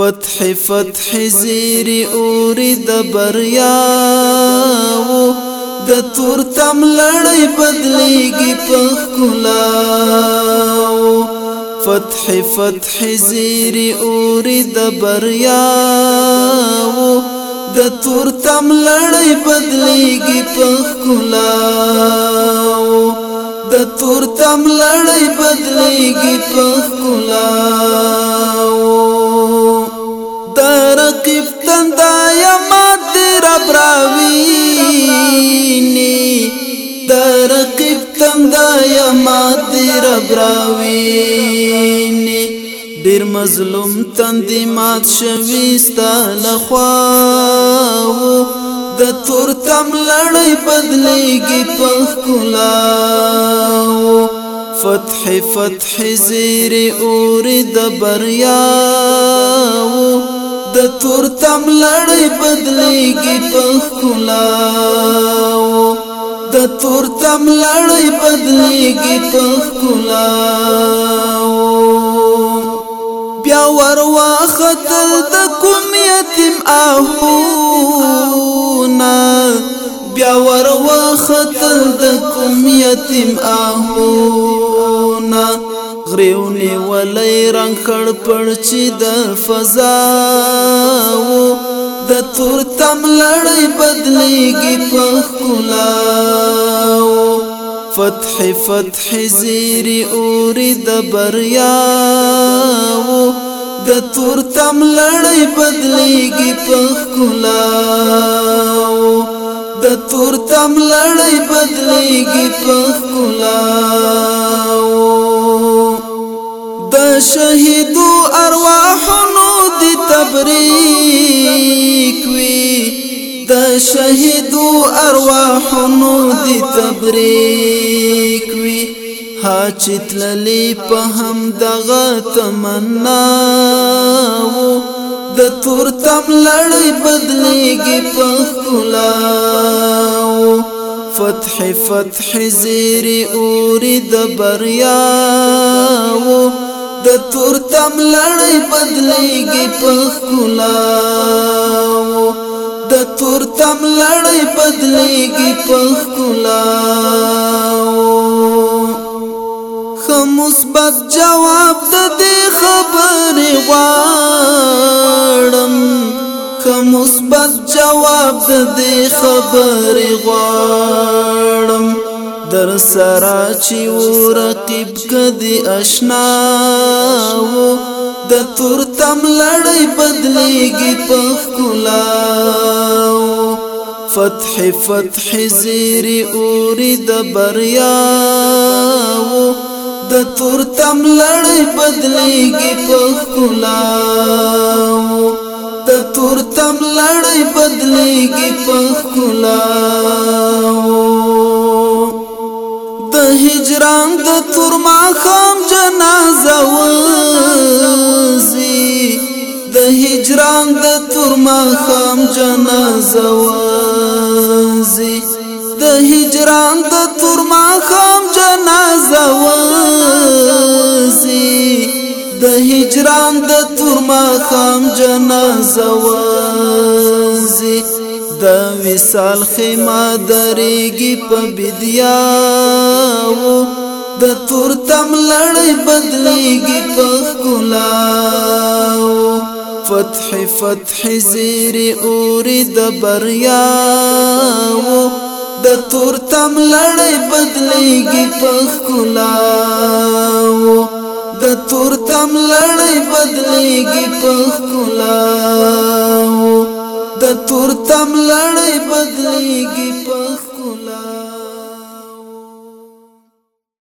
فتح فتح زیر اور د بریا وو د تور تم لړۍ بدلېږي په ښکلا وو فتح فتح زیر اور د بریا وو د تور تم لړۍ بدلېږي په ښکلا وو د تور تم لړۍ بدلېږي په ښکلا براوینی دا رقیب تم دا یا ماتی رب راوینی دیر مظلوم تندی مات شویستا لخواو د تور تم لړۍ بدلېږي په ښکلاو فتح فتح زیر اور د بریاو د تور تم لړۍ بدلېږي په ښکلا د تور تم لړۍ بدلېږي په ښکلا بیا ور واختل د کوم یتیم آهونه بیا ور واختل د کوم یتیم آهونه غریونی ولې رنگ کړ پړ چې د فضا د تور تم لړۍ بدلېږي په ښکلا فتح فتح زیری اوري د بریا د تور تم لړۍ بدلېږي په ښکلا د تور تم لړۍ بدلېږي په ښکلا د شهیدو ارواحونو تبریک وی د شهیدو ارواحونو دی تبریک وی حاجت للی په هم دغه تمنا وو د تور تم لړۍ بدلېږي په خلاو فتح فتح زیر اوري د بریا وو د تور تم لړۍ بدلېږي په خلا د تور تم لړۍ بدلېږي په خلا مثبت جواب د دې خبرې غواړم مثبت جواب د دې خبرې غواړم در سرا چې و رقیب کدي آشنا و د تور تم لړۍ بدلېږي په خلا فتح فتح زیر اوري د بریا و د تور تم لړۍ بدلېږي په خلا د تور تم لړۍ بدلېږي په خلا هجران د تور ماخام جنازه وزي د هجران د تور ماخام جنازه وزي د هجران د تور ماخام جنازه وزي د هجران د تور ماخام جنازه وزي د وصال خیمه درېږي په بدیا وو د تور تم لړۍ بدلېږي په ښکلا فتح فتح زیر اوري د بریا وو د تور تم لړۍ بدلېږي په ښکلا د تور تم لړۍ بدلېږي په ښکلا تم لړۍ بدلېږي